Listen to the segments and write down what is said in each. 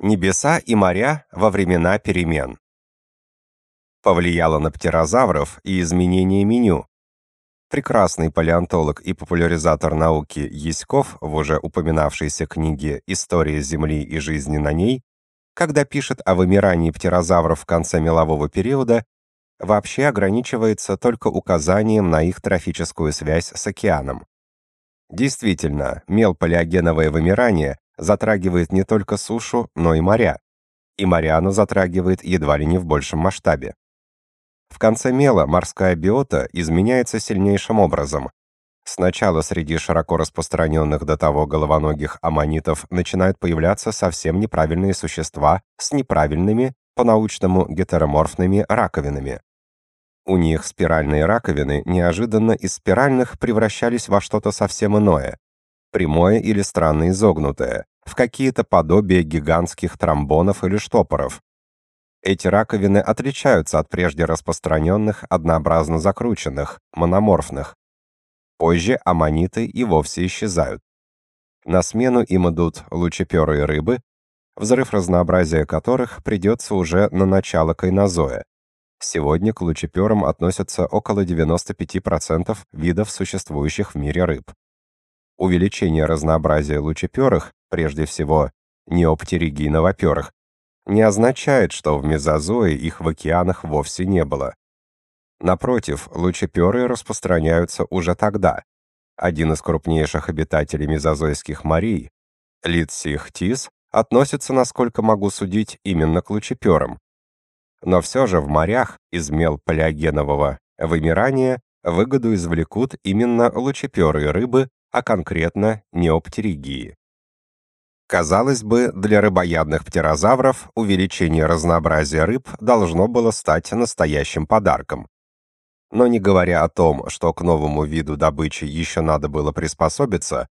Небеса и моря во времена перемен. Повлияло на птерозавров и изменение меню. Прекрасный палеонтолог и популяризатор науки Яськов в уже упоминавшейся книге «История Земли и жизни на ней», когда пишет о вымирании птерозавров в конце мелового периода, вообще ограничивается только указанием на их трофическую связь с океаном. Действительно, мелпалеогеновое вымирание затрагивает не только сушу, но и моря. И моря оно затрагивает едва ли не в большем масштабе. В конце мела морская биота изменяется сильнейшим образом. Сначала среди широко распространенных до того головоногих аммонитов начинают появляться совсем неправильные существа с неправильными, по-научному гетероморфными раковинами. У них спиральные раковины неожиданно из спиральных превращались во что-то совсем иное, прямое или странно изогнутое, в какие-то подобия гигантских тромбонов или штопоров. Эти раковины отличаются от прежде распространенных однообразно закрученных, мономорфных. Позже аммониты и вовсе исчезают. На смену им идут лучеперые рыбы, взрыв разнообразия которых придется уже на начало кайнозоя. Сегодня к лучеперам относятся около 95% видов существующих в мире рыб. Увеличение разнообразия лучеперых, прежде всего неоптеригий новоперых, не означает, что в мезозое их в океанах вовсе не было. Напротив, лучеперы распространяются уже тогда. Один из крупнейших обитателей мезозойских морей, Литсихтис, относится, насколько могу судить, именно к лучеперам. Но все же в морях из мел палеогенового вымирания выгоду извлекут именно лучеперые рыбы, а конкретно неоптеригии. Казалось бы, для рыбоядных птерозавров увеличение разнообразия рыб должно было стать настоящим подарком. Но не говоря о том, что к новому виду добычи еще надо было приспособиться,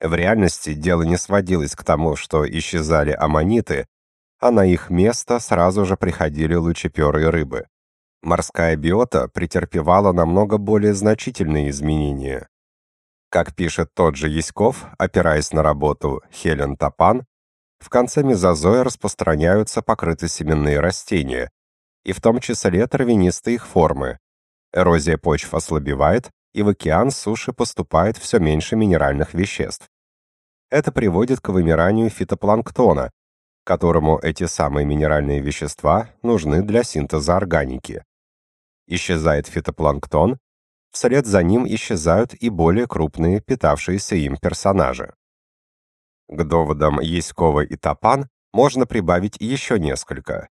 в реальности дело не сводилось к тому, что исчезали аммониты, а на их место сразу же приходили лучеперые рыбы. Морская биота претерпевала намного более значительные изменения. Как пишет тот же Яськов, опираясь на работу Хелен Топан, в конце мезозоя распространяются покрытосеменные растения, и в том числе травянистые их формы. Эрозия почв ослабевает, и в океан с суши поступает все меньше минеральных веществ. Это приводит к вымиранию фитопланктона, которому эти самые минеральные вещества нужны для синтеза органики. Исчезает фитопланктон, Вслед за ним исчезают и более крупные, питавшиеся им персонажи. К доводам Яськова и Топан можно прибавить еще несколько.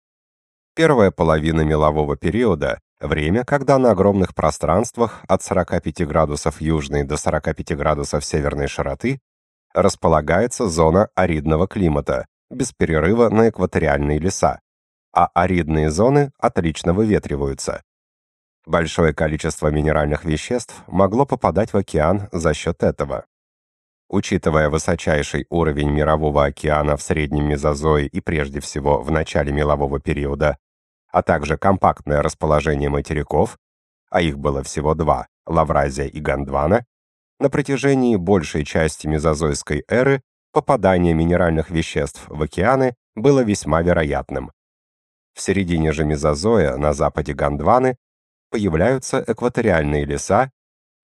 Первая половина мелового периода – время, когда на огромных пространствах от 45 градусов южной до 45 градусов северной широты располагается зона аридного климата, без перерыва на экваториальные леса, а аридные зоны отлично выветриваются, Большое количество минеральных веществ могло попадать в океан за счет этого. Учитывая высочайший уровень мирового океана в среднем мезозое и прежде всего в начале мелового периода, а также компактное расположение материков, а их было всего два, Лавразия и Гондвана, на протяжении большей части мезозойской эры попадание минеральных веществ в океаны было весьма вероятным. В середине же мезозоя на западе Гондваны появляются экваториальные леса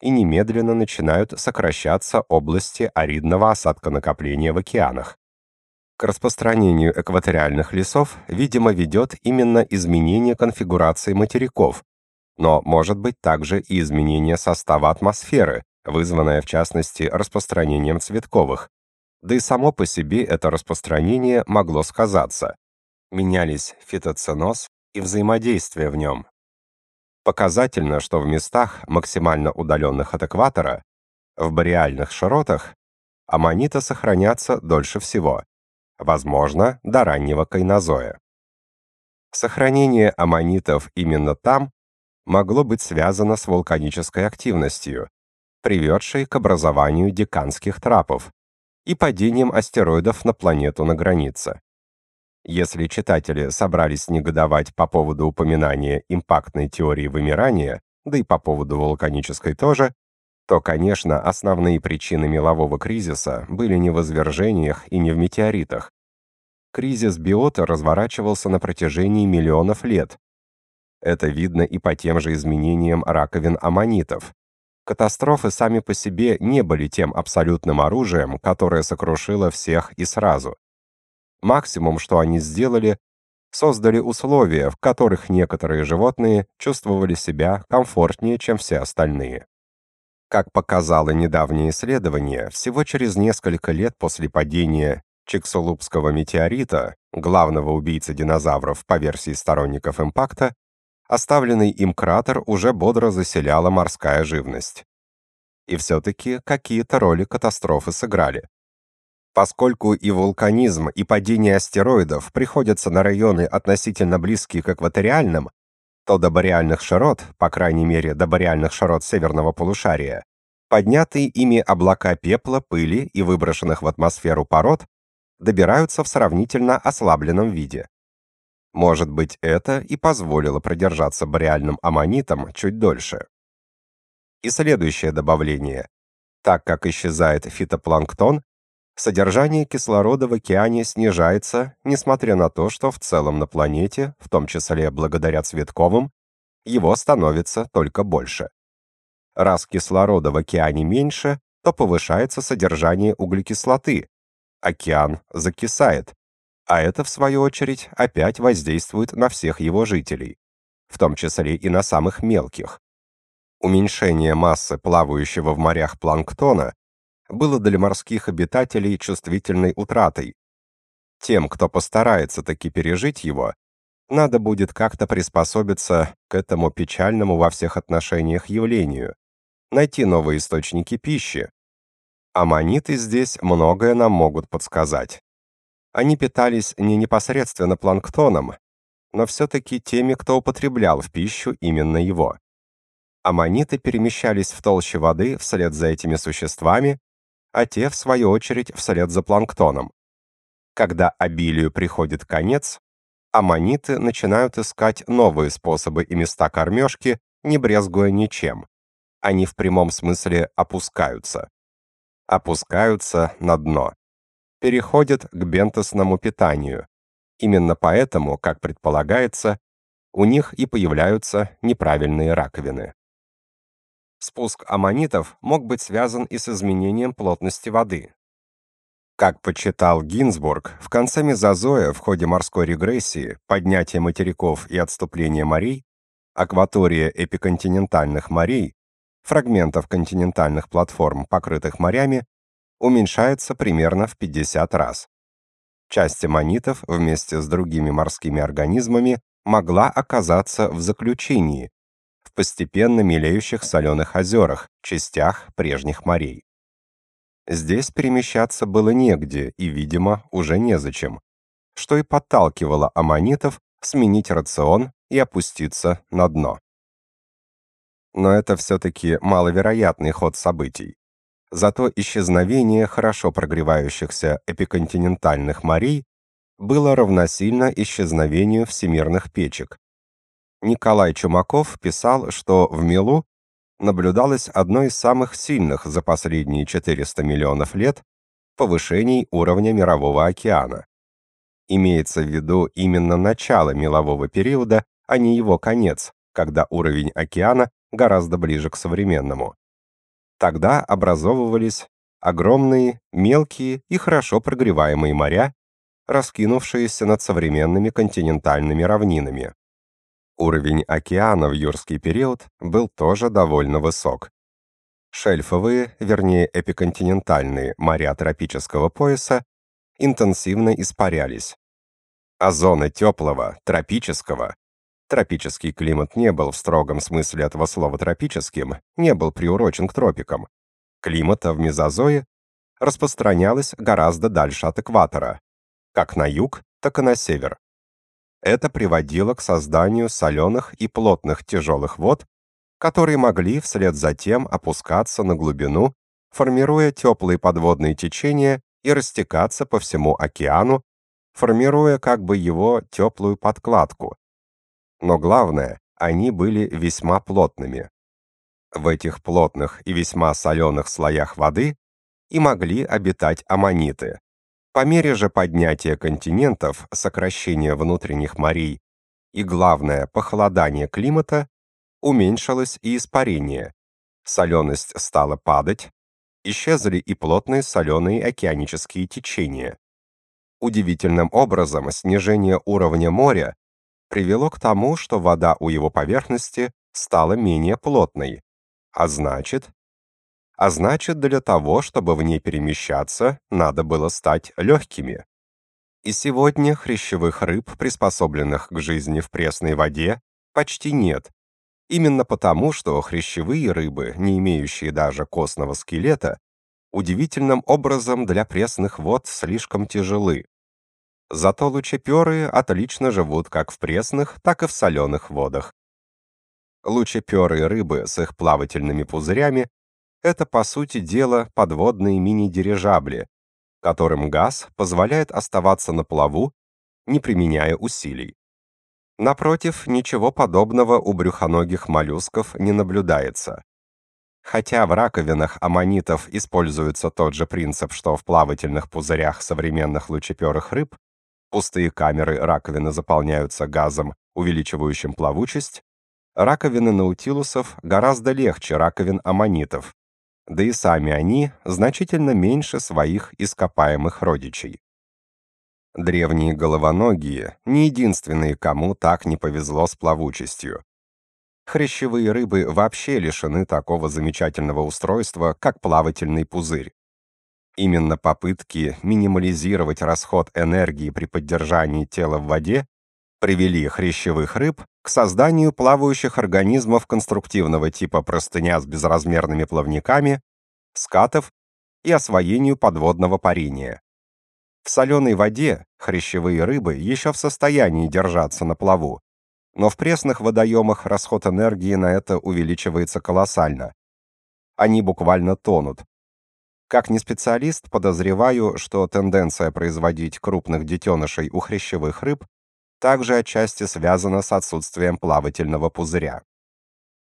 и немедленно начинают сокращаться области аридного осадка накопления в океанах. К распространению экваториальных лесов, видимо, ведет именно изменение конфигурации материков, но может быть также и изменение состава атмосферы, вызванное в частности распространением цветковых. Да и само по себе это распространение могло сказаться. Менялись фитоценоз и взаимодействие в нем, Показательно, что в местах, максимально удаленных от экватора, в бореальных широтах, аммониты сохранятся дольше всего, возможно, до раннего кайнозоя. Сохранение аммонитов именно там могло быть связано с вулканической активностью, приведшей к образованию деканских трапов и падением астероидов на планету на границе. Если читатели собрались негодовать по поводу упоминания импактной теории вымирания, да и по поводу вулканической тоже, то, конечно, основные причины мелового кризиса были не в извержениях и не в метеоритах. Кризис биота разворачивался на протяжении миллионов лет. Это видно и по тем же изменениям раковин аммонитов. Катастрофы сами по себе не были тем абсолютным оружием, которое сокрушило всех и сразу. Максимум, что они сделали, создали условия, в которых некоторые животные чувствовали себя комфортнее, чем все остальные. Как показало недавнее исследование, всего через несколько лет после падения Чиксулупского метеорита, главного убийцы динозавров по версии сторонников импакта, оставленный им кратер уже бодро заселяла морская живность. И все-таки какие-то роли катастрофы сыграли. Поскольку и вулканизм, и падение астероидов приходятся на районы относительно близкие к экваториальным, то до бореальных широт, по крайней мере до бореальных широт северного полушария, поднятые ими облака пепла, пыли и выброшенных в атмосферу пород добираются в сравнительно ослабленном виде. Может быть, это и позволило продержаться бореальным аммонитам чуть дольше. И следующее добавление. Так как исчезает фитопланктон, содержание кислорода в океане снижается, несмотря на то, что в целом на планете, в том числе благодаря цветковым, его становится только больше. Раз кислорода в океане меньше, то повышается содержание углекислоты. Океан закисает, а это, в свою очередь, опять воздействует на всех его жителей, в том числе и на самых мелких. Уменьшение массы плавающего в морях планктона было для морских обитателей чувствительной утратой. Тем, кто постарается таки пережить его, надо будет как-то приспособиться к этому печальному во всех отношениях явлению, найти новые источники пищи. Аммониты здесь многое нам могут подсказать. Они питались не непосредственно планктоном, но все-таки теми, кто употреблял в пищу именно его. Аммониты перемещались в толще воды вслед за этими существами, а те, в свою очередь, вслед за планктоном. Когда обилию приходит конец, аммониты начинают искать новые способы и места кормежки, не брезгуя ничем. Они в прямом смысле опускаются. Опускаются на дно переходят к бентосному питанию. Именно поэтому, как предполагается, у них и появляются неправильные раковины. Спуск аммонитов мог быть связан и с изменением плотности воды. Как почитал Гинзбург, в конце мезозоя в ходе морской регрессии, поднятия материков и отступления морей, акватория эпиконтинентальных морей, фрагментов континентальных платформ, покрытых морями, уменьшается примерно в 50 раз. Часть аммонитов вместе с другими морскими организмами могла оказаться в заключении, постепенно мелеющих соленых озерах, частях прежних морей. Здесь перемещаться было негде и, видимо, уже незачем, что и подталкивало аммонитов сменить рацион и опуститься на дно. Но это все-таки маловероятный ход событий. Зато исчезновение хорошо прогревающихся эпиконтинентальных морей было равносильно исчезновению всемирных печек. Николай Чумаков писал, что в Милу наблюдалось одно из самых сильных за последние 400 миллионов лет повышений уровня мирового океана. Имеется в виду именно начало мелового периода, а не его конец, когда уровень океана гораздо ближе к современному. Тогда образовывались огромные, мелкие и хорошо прогреваемые моря, раскинувшиеся над современными континентальными равнинами. Уровень океана в юрский период был тоже довольно высок. Шельфовые, вернее эпиконтинентальные моря тропического пояса интенсивно испарялись. А зоны теплого, тропического, Тропический климат не был в строгом смысле этого слова тропическим, не был приурочен к тропикам. Климата в мезозое распространялось гораздо дальше от экватора, как на юг, так и на север. Это приводило к созданию соленых и плотных тяжелых вод, которые могли вслед за тем опускаться на глубину, формируя теплые подводные течения и растекаться по всему океану, формируя как бы его теплую подкладку, но главное, они были весьма плотными. В этих плотных и весьма соленых слоях воды и могли обитать аммониты. По мере же поднятия континентов, сокращения внутренних морей и, главное, похолодания климата, уменьшилось и испарение. Соленость стала падать, исчезли и плотные соленые океанические течения. Удивительным образом снижение уровня моря привело к тому, что вода у его поверхности стала менее плотной, а значит, а значит, для того, чтобы в ней перемещаться, надо было стать легкими. И сегодня хрящевых рыб, приспособленных к жизни в пресной воде, почти нет. Именно потому, что хрящевые рыбы, не имеющие даже костного скелета, удивительным образом для пресных вод слишком тяжелы. Зато лучеперы отлично живут как в пресных, так и в соленых водах. Лучеперые рыбы с их плавательными пузырями это, по сути дела, подводные мини-дирижабли, которым газ позволяет оставаться на плаву, не применяя усилий. Напротив, ничего подобного у брюхоногих моллюсков не наблюдается. Хотя в раковинах аммонитов используется тот же принцип, что в плавательных пузырях современных лучеперых рыб, пустые камеры раковины заполняются газом, увеличивающим плавучесть, раковины наутилусов гораздо легче раковин аммонитов, да и сами они значительно меньше своих ископаемых родичей. Древние головоногие не единственные, кому так не повезло с плавучестью. Хрящевые рыбы вообще лишены такого замечательного устройства, как плавательный пузырь. Именно попытки минимализировать расход энергии при поддержании тела в воде привели хрящевых рыб к созданию плавающих организмов конструктивного типа простыня с безразмерными плавниками, скатов и освоению подводного парения. В соленой воде хрящевые рыбы еще в состоянии держаться на плаву, но в пресных водоемах расход энергии на это увеличивается колоссально. Они буквально тонут. Как не специалист, подозреваю, что тенденция производить крупных детенышей у хрящевых рыб также отчасти связано с отсутствием плавательного пузыря.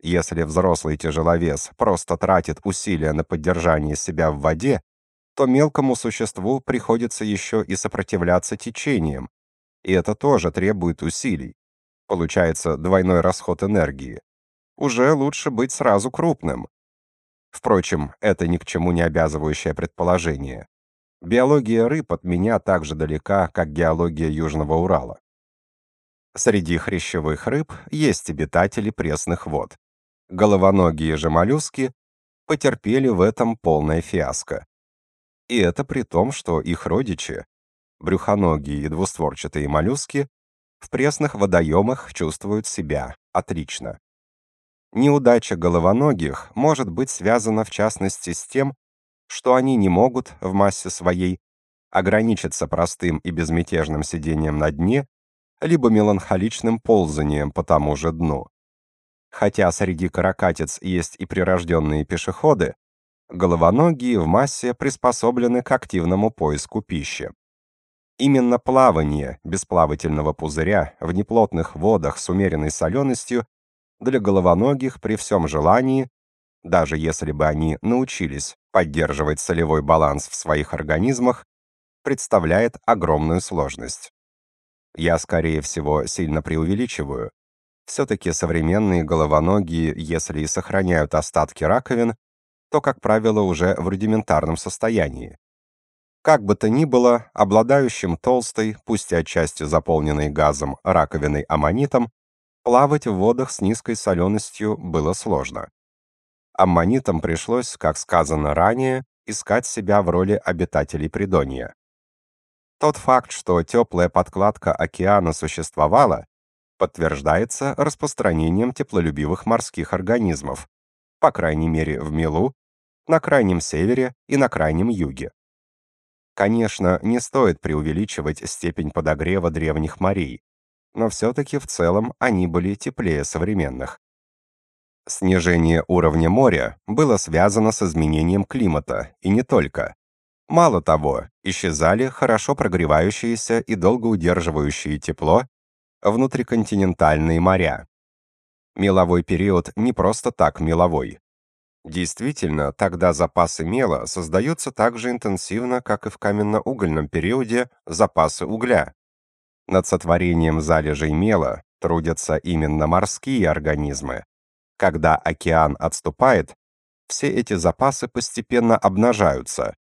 Если взрослый тяжеловес просто тратит усилия на поддержание себя в воде, то мелкому существу приходится еще и сопротивляться течениям, и это тоже требует усилий. Получается двойной расход энергии. Уже лучше быть сразу крупным. Впрочем, это ни к чему не обязывающее предположение. Биология рыб от меня так же далека, как геология Южного Урала. Среди хрящевых рыб есть обитатели пресных вод. Головоногие же моллюски потерпели в этом полное фиаско. И это при том, что их родичи, брюхоногие и двустворчатые моллюски, в пресных водоемах чувствуют себя отлично. Неудача головоногих может быть связана в частности с тем, что они не могут в массе своей ограничиться простым и безмятежным сидением на дне либо меланхоличным ползанием по тому же дну. Хотя среди каракатиц есть и прирожденные пешеходы, головоногие в массе приспособлены к активному поиску пищи. Именно плавание без плавательного пузыря в неплотных водах с умеренной соленостью для головоногих при всем желании, даже если бы они научились поддерживать солевой баланс в своих организмах, представляет огромную сложность. Я, скорее всего, сильно преувеличиваю. Все-таки современные головоногие, если и сохраняют остатки раковин, то, как правило, уже в рудиментарном состоянии. Как бы то ни было, обладающим толстой, пусть и отчасти заполненной газом, раковиной аммонитом, плавать в водах с низкой соленостью было сложно. Аммонитам пришлось, как сказано ранее, искать себя в роли обитателей Придонья. Тот факт, что теплая подкладка океана существовала, подтверждается распространением теплолюбивых морских организмов, по крайней мере в Милу, на крайнем севере и на крайнем юге. Конечно, не стоит преувеличивать степень подогрева древних морей, но все-таки в целом они были теплее современных. Снижение уровня моря было связано с изменением климата, и не только. Мало того, исчезали хорошо прогревающиеся и долго удерживающие тепло внутриконтинентальные моря. Меловой период не просто так меловой. Действительно, тогда запасы мела создаются так же интенсивно, как и в каменно-угольном периоде запасы угля. Над сотворением залежей мела трудятся именно морские организмы. Когда океан отступает, все эти запасы постепенно обнажаются.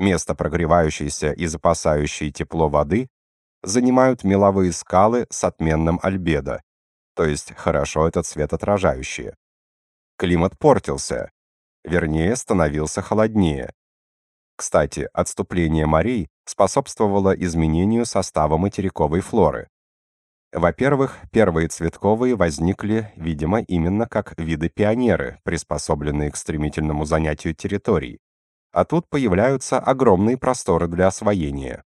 Место прогревающейся и запасающей тепло воды занимают меловые скалы с отменным альбедо, то есть хорошо этот свет отражающие. Климат портился, вернее, становился холоднее. Кстати, отступление морей способствовало изменению состава материковой флоры. Во-первых, первые цветковые возникли, видимо, именно как виды-пионеры, приспособленные к стремительному занятию территорий. А тут появляются огромные просторы для освоения.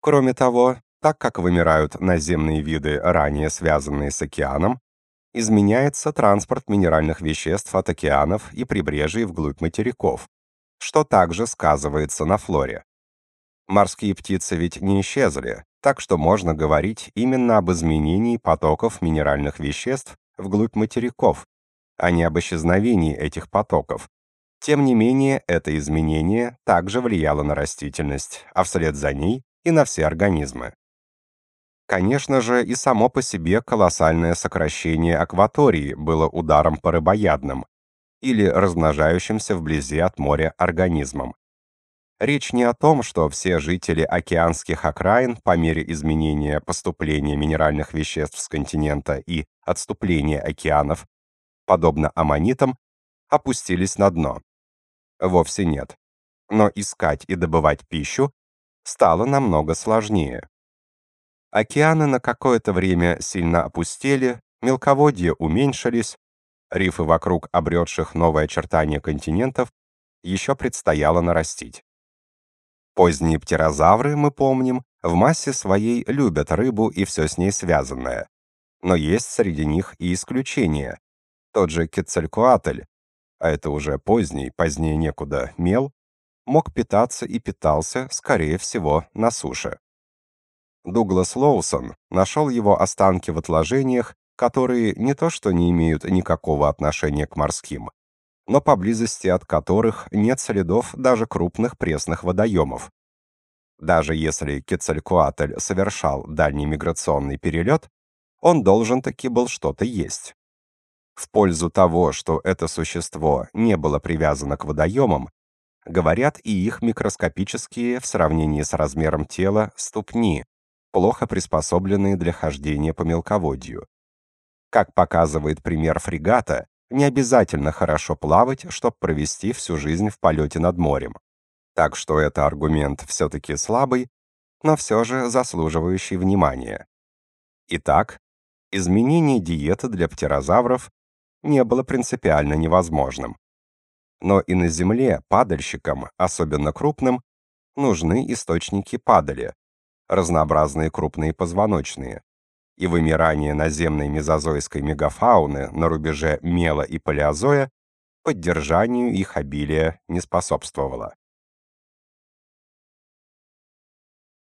Кроме того, так как вымирают наземные виды, ранее связанные с океаном, изменяется транспорт минеральных веществ от океанов и прибрежий вглубь материков, что также сказывается на флоре. Морские птицы ведь не исчезли, так что можно говорить именно об изменении потоков минеральных веществ вглубь материков, а не об исчезновении этих потоков. Тем не менее, это изменение также влияло на растительность, а вслед за ней и на все организмы. Конечно же, и само по себе колоссальное сокращение акватории было ударом по рыбоядным или размножающимся вблизи от моря организмам. Речь не о том, что все жители океанских окраин по мере изменения поступления минеральных веществ с континента и отступления океанов, подобно аммонитам, опустились на дно. Вовсе нет. Но искать и добывать пищу стало намного сложнее. Океаны на какое-то время сильно опустели, мелководья уменьшились, рифы вокруг обретших новое очертание континентов еще предстояло нарастить. Поздние птерозавры, мы помним, в массе своей любят рыбу и все с ней связанное. Но есть среди них и исключения. Тот же Кецалькоатль, а это уже поздний, позднее некуда, мел, мог питаться и питался, скорее всего, на суше. Дуглас Лоусон нашел его останки в отложениях, которые не то что не имеют никакого отношения к морским, но поблизости от которых нет следов даже крупных пресных водоемов. Даже если Кецалькоатль совершал дальний миграционный перелет, он должен таки был что-то есть. В пользу того, что это существо не было привязано к водоемам, говорят и их микроскопические в сравнении с размером тела ступни, плохо приспособленные для хождения по мелководью. Как показывает пример фрегата, не обязательно хорошо плавать, чтобы провести всю жизнь в полете над морем. Так что это аргумент все-таки слабый, но все же заслуживающий внимания. Итак, изменение диеты для птерозавров не было принципиально невозможным. Но и на Земле падальщикам, особенно крупным, нужны источники падали, разнообразные крупные позвоночные, и вымирание наземной мезозойской мегафауны на рубеже мела и палеозоя поддержанию их обилия не способствовало.